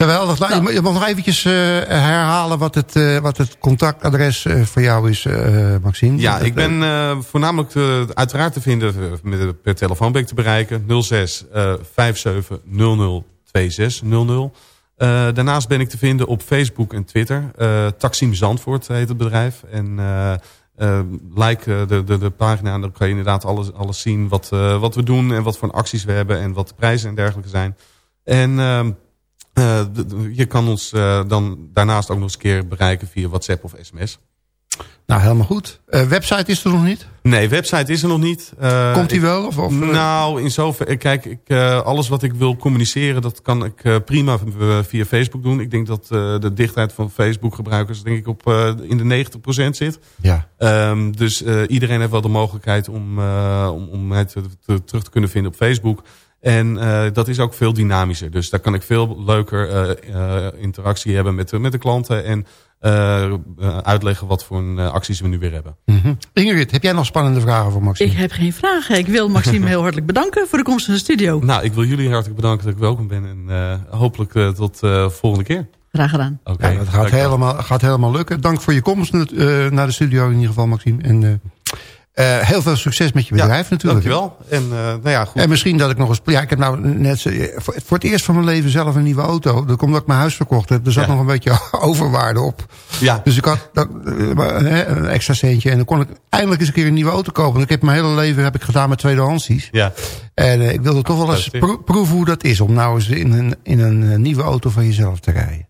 Geweldig. Nou, je mag- Je mag nog eventjes eh, herhalen wat het, eh, wat het contactadres eh, voor jou is, eh, Maxime. Ja, Dat, ik ben eh, voornamelijk uiteraard te vinden met, per telefoon ben ik te bereiken. 06 eh 57 00 2600. Eh, daarnaast ben ik te vinden op Facebook en Twitter. Eh Taxim Zandvoort heet het bedrijf. En like de, de, de pagina, dan kan je inderdaad alles, alles zien wat, eh, wat we doen... en wat voor acties we hebben en wat de prijzen en dergelijke zijn. En eh, je kan ons eh, dan daarnaast ook nog eens een keer bereiken via WhatsApp of sms. Nou, helemaal goed. Eh, website is er nog niet? Nee, website is er nog niet. Komt die wel? Of, of, nou, in zover. Kijk, ik, alles wat ik wil communiceren, dat kan ik prima via Facebook doen. Ik denk dat de dichtheid van Facebook gebruikers denk ik op in de 90% zit. Ja. Ehm, dus iedereen heeft wel de mogelijkheid om, om, om mij te, te- terug te kunnen vinden op Facebook. En eh, dat is ook veel dynamischer. Dus daar kan ik veel leuker eh, eh, interactie hebben met, de- met de klanten. En uitleggen wat voor een, acties we nu weer hebben. Mhm. Ingrid, heb jij nog spannende vragen voor Maxime? Ik heb geen vragen. Ik wil Maxime heel hartelijk bedanken voor de komst in de studio. Nou, ik wil jullie hartelijk bedanken dat ik welkom ben. En eh, hopelijk eh, tot de volgende keer. Graag gedaan. Oké, Ja, dat gaat helemaal, gaat helemaal lukken. Dank voor je komst eh, naar de studio in ieder geval, Maxime. En eh, eh, heel veel succes met je bedrijf natuurlijk. Dankjewel. En eh, nou ja, goed. En misschien dat ik nog eens... Ja, ik heb nou net zo- voor, voor het eerst van mijn leven zelf een nieuwe auto. Dat komt dat ik mijn huis verkocht heb. Er zat Ja. nog een beetje overwaarde op. Ja. Dus ik had dat, eh, een extra centje. En dan kon ik eindelijk eens een keer een nieuwe auto kopen. Want ik heb mijn hele leven heb ik gedaan met tweedehandsies. Ja. En eh, ik wilde toch wel eens pro- proeven hoe dat is. Om nou eens in een, in een eh, nieuwe auto van jezelf te rijden.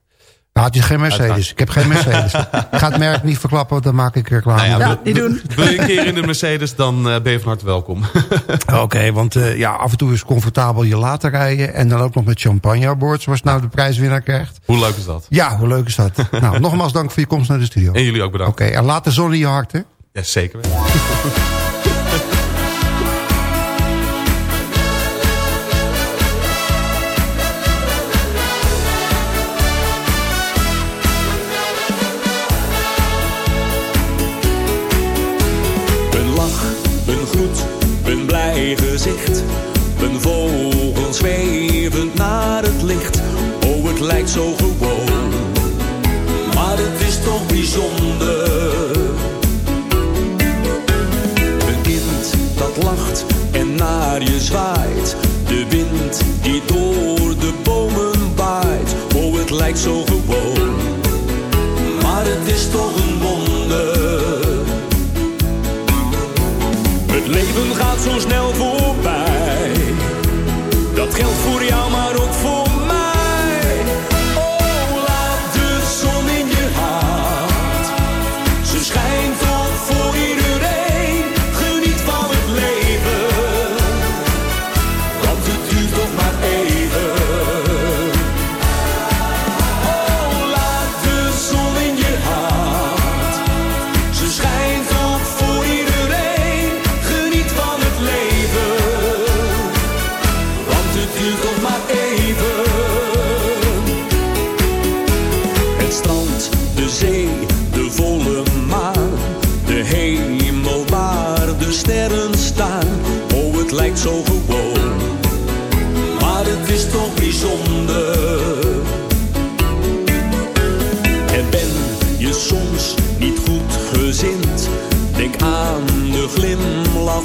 Nou, het is geen Mercedes. Ik heb geen Mercedes. ik ga het merk niet verklappen, want dan maak ik reclame. Nou ja, Ja, die doen. Wil je een keer in de Mercedes, dan eh, ben je van harte welkom. Oké, want eh, ja, af en toe is het comfortabel je laten rijden. En dan ook nog met champagne aan boord, zoals nou de prijswinnaar krijgt. Hoe leuk is dat? Ja, hoe leuk is dat? nou, nogmaals dank voor je komst naar de studio. En jullie ook bedankt. Oké, en laat de zon in je hart, hè? Ja, zeker het zo gewoon. Maar het is toch bijzonder. Een kind dat lacht en naar je zwaait. De wind die door de bomen waait. Oh, het lijkt zo gewoon.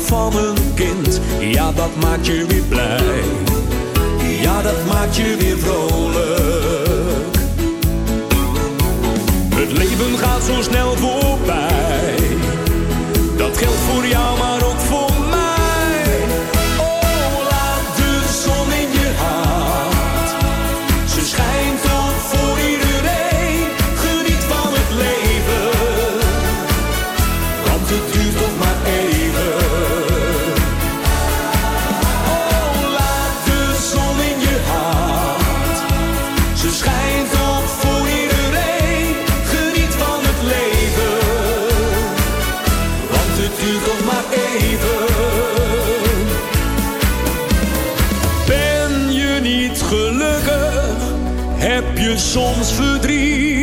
Van een kind, ja dat maakt je weer blij. Ja dat maakt je weer vrolijk. Het leven gaat zo snel voorbij. Dat geldt voor jou, maar het maar even. Ben je niet gelukkig? Heb je soms verdriet?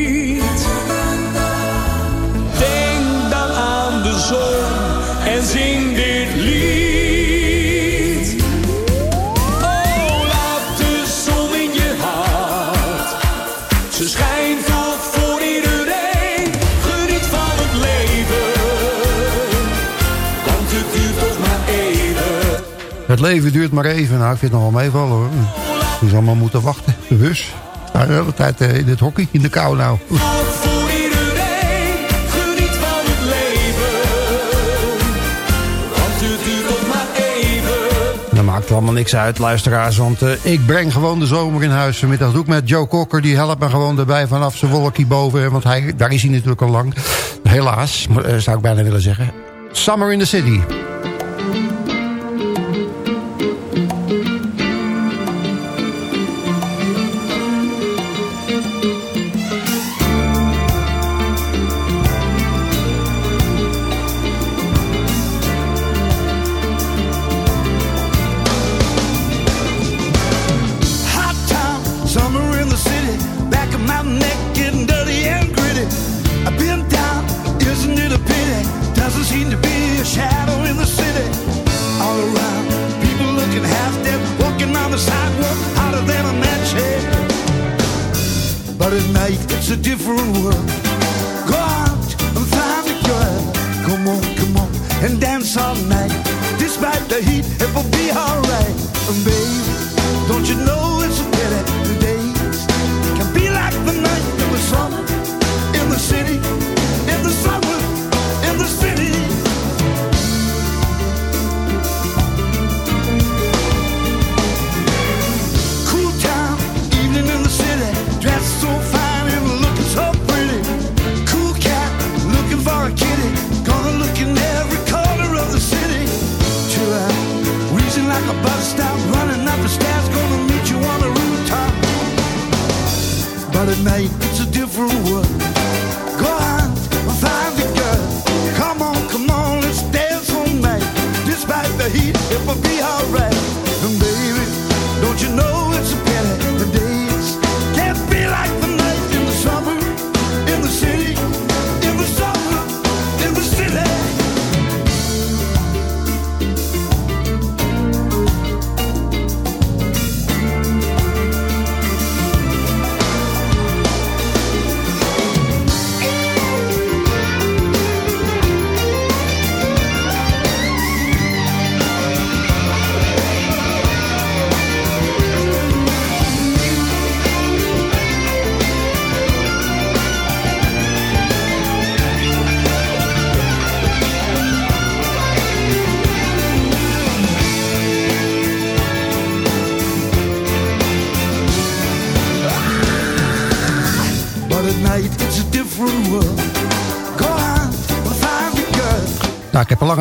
Leven duurt maar even. Nou, ik vind het nog wel meevallen hoor. Je zal maar moeten wachten. De bus. De hele tijd eh, in het hockey in de kou nou. Maakt allemaal niks uit, luisteraars. Want eh, ik breng gewoon de zomer in huis. Vanmiddag doe ik met Joe Cocker. Die helpt me gewoon erbij vanaf zijn wolkje boven. Want hij, daar is hij natuurlijk al lang. Helaas, eh, zou ik bijna willen zeggen. Summer in the City.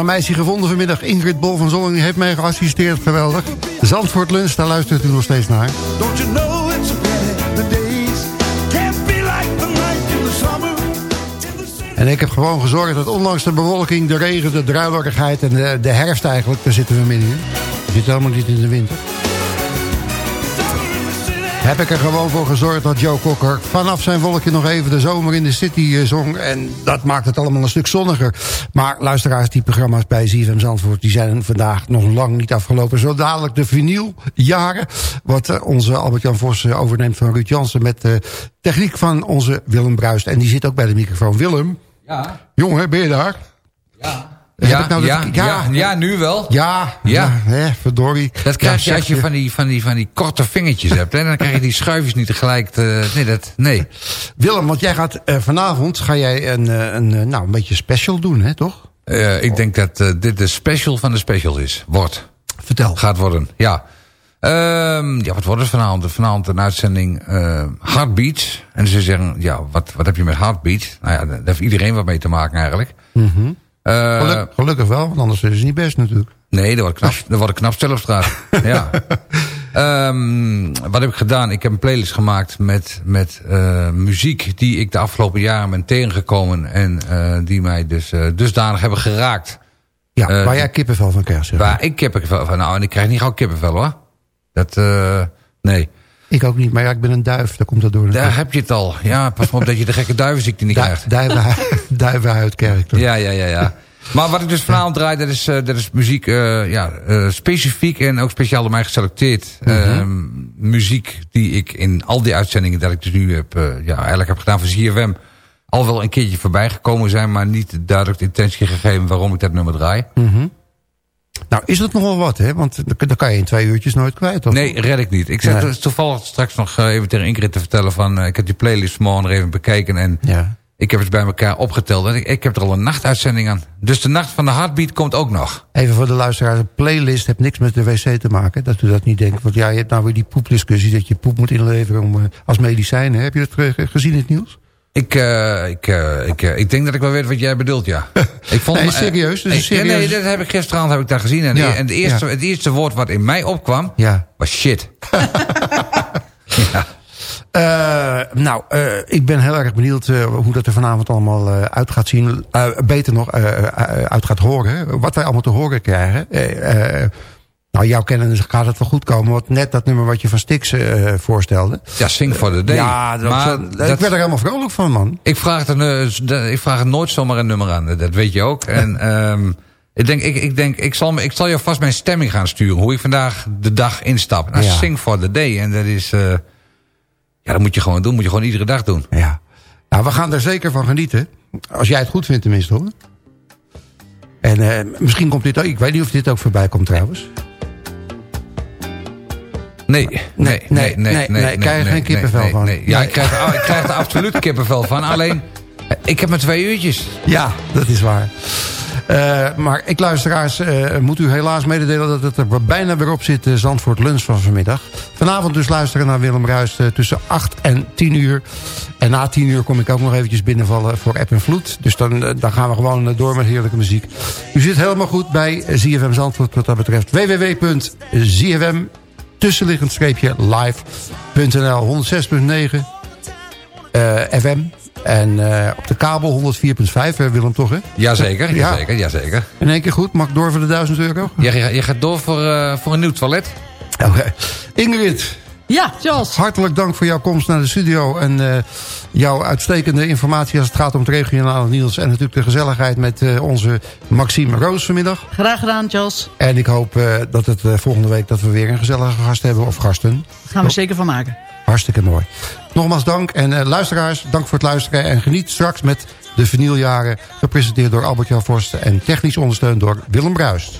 Een meisje gevonden vanmiddag. Ingrid Bol van Zolling die heeft mij geassisteerd. Geweldig. Zandvoort Lunch, daar luistert u nog steeds naar. Don't you know it's. En ik heb gewoon gezorgd dat ondanks de bewolking, de regen, de druilerigheid en de, de herfst eigenlijk... daar zitten we middenin. We zitten helemaal niet in de winter. Heb ik er gewoon voor gezorgd dat Joe Cocker vanaf zijn wolkje nog even de zomer in de city eh, zong. En dat maakt het allemaal een stuk zonniger. Maar luisteraars, die programma's bij ZFM Zandvoort... die zijn vandaag nog lang niet afgelopen. Zo dadelijk de vinyljaren. Wat eh, onze Albert-Jan Vos eh, overneemt van Ruud Jansen... met de techniek van onze Willem Bruist. En die zit ook bij de microfoon. Willem, Ja, jongen, ben je daar? ja. Ja, nou ja, dat- ja, ja, nu wel. Ja, Ja. hè, verdorie. Dat krijg Ja, je als je van die, van, die, van die korte vingertjes hebt. Hè? Dan krijg je die schuifjes niet tegelijk. Te, nee, dat, nee. Willem, want jij gaat eh, vanavond ga jij een, eh, een, eh, nou, een beetje special doen, hè, toch? Eh, ik denk dat eh, dit de special van de specials is. Wordt. Vertel. Gaat worden, ja. Ehm, ja, wat wordt het vanavond? Vanavond een uitzending eh Heartbeats. En ze zeggen, ja, wat, wat heb je met Heartbeats? Nou ja, daar heeft iedereen wat mee te maken eigenlijk. Mhm. Eh, Geluk- gelukkig wel, want anders is het niet best natuurlijk. Nee, dat wordt knap, dat wordt knap stel op straat. ja. Ehm, wat heb ik gedaan? Ik heb een playlist gemaakt met, met eh, muziek die ik de afgelopen jaren ben tegengekomen. En eh, die mij dus eh, dusdanig hebben geraakt. Ja, Eh, waar jij kippenvel van krijgt, zeg maar. Waar ik kippenvel van... Nou, en ik krijg niet gauw kippenvel hoor. Dat, eh, nee. Ik ook niet, maar ja, ik ben een duif, daar komt dat door. Daar heb je het al. Ja, pas op dat je de gekke duivenziekte niet krijgt. Duivenhuidkerk. toch? Ja, ja, ja, ja. Maar wat ik dus vanavond draai, dat is, eh, dat is muziek eh, ja, eh, specifiek en ook speciaal door mij geselecteerd. Mhm. Ehm, muziek die ik in al die uitzendingen dat ik dus nu heb, ja, eigenlijk heb gedaan voor ZFM... al wel een keertje voorbij gekomen zijn, maar niet duidelijk de intentie gegeven waarom ik dat nummer draai. Mhm. Nou, is dat nogal wat, hè? Want dan kan je in twee uurtjes nooit kwijt, toch? Nee, red ik niet. Ik zat Nee. toevallig straks nog eh, even tegen Ingrid te vertellen van... eh, ik heb die playlist vanmorgen nog even bekeken en Ja. ik heb het bij elkaar opgeteld. En ik, ik heb er al een nachtuitzending aan. Dus de nacht van de Heartbeat komt ook nog. Even voor de luisteraars, een playlist heeft niks met de wc te maken. Dat u dat niet denkt. Want ja, je hebt nou weer die poepdiscussie dat je poep moet inleveren om, eh, als medicijn. hè? Heb je dat gezien in het nieuws? Ik, eh, ik, eh, ik, eh, ik denk dat ik wel weet wat jij bedoelt, ja. Ik vond, Nee, serieus, dus ik- serieus- Nee, dat heb ik gisteravond heb ik daar gezien. En, Ja, en het, eerste, ja. het eerste woord wat in mij opkwam, Ja. was shit. ja. Nou, ik ben heel erg benieuwd hoe dat er vanavond allemaal uit gaat zien. Beter nog, uit gaat horen. Wat wij allemaal te horen krijgen. Nou, jouw kennis gaat het wel goed komen. Want net dat nummer wat je van Stix eh, voorstelde. Ja, Sing for the Day. Ja, dat, Maar ik dat- werd er helemaal vrolijk van, man. Ik vraag, er, ik vraag er nooit zomaar een nummer aan. Dat weet je ook. En ehm, ik denk, ik, ik, denk ik, zal, ik zal je vast mijn stemming gaan sturen. Hoe ik vandaag de dag instap. Nou, Ja. Sing for the Day. En dat is... eh, ja, dat moet je gewoon doen. Moet je gewoon iedere dag doen. Ja. Nou, we gaan er zeker van genieten. Als jij het goed vindt tenminste, hoor. En eh, misschien komt dit ook... Ik weet niet of dit ook voorbij komt trouwens. Nee, nee, nee, nee, nee. nee, krijg je geen kippenvel nee, van? Ja, ik krijg, er- ik krijg er absoluut kippenvel van. Alleen, ik heb maar twee uurtjes. Ja, dat is waar. Eh, maar ik luisteraars, eh, moet u helaas mededelen dat het er bijna weer op zit, eh, Zandvoort Lunch van vanmiddag. Vanavond dus luisteren naar Willem Ruist eh, tussen 8 en 10 uur. En na 10 uur kom ik ook nog eventjes binnenvallen voor App en Vloed. Dus dan, dan gaan we gewoon door met heerlijke muziek. U zit helemaal goed bij ZFM Zandvoort wat dat betreft. www.zfm tussenliggend streepje live.nl 106.9 eh, FM. En eh, op de kabel 104.5, hè, Willem toch, hè? Jazeker, Ja. jazeker, jazeker. In één keer goed, mag ik door voor de 1000 euro? Je, je, je gaat door voor, eh, voor een nieuw toilet. Oké. Ingrid. Ja, Charles. Hartelijk dank voor jouw komst naar de studio. En eh, jouw uitstekende informatie als het gaat om het regionale nieuws. En natuurlijk de gezelligheid met eh, onze Maxime Roos vanmiddag. Graag gedaan, Charles. En ik hoop eh, dat het eh, volgende week dat we weer een gezellige gast hebben. Of gasten. Daar gaan we zeker van maken. Hartstikke mooi. Nogmaals dank. En eh, luisteraars, dank voor het luisteren. En geniet straks met de vinyljaren. Gepresenteerd door Albert-Jan Vorst. En technisch ondersteund door Willem Bruist.